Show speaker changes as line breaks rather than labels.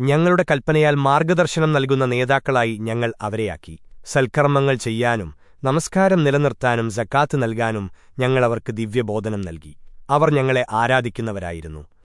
ഞങ്ങളുടെ കൽപ്പനയാൽ മാർഗദർശനം നൽകുന്ന നേതാക്കളായി ഞങ്ങൾ അവരെയാക്കി. സൽക്കർമ്മങ്ങൾ ചെയ്യാനും നമസ്കാരം നിലനിർത്താനും സക്കാത്ത് നൽകാനും ഞങ്ങളവർക്ക് ദിവ്യബോധനം നൽകി. അവർ ഞങ്ങളെ ആരാധിക്കുന്നവരായിരുന്നു.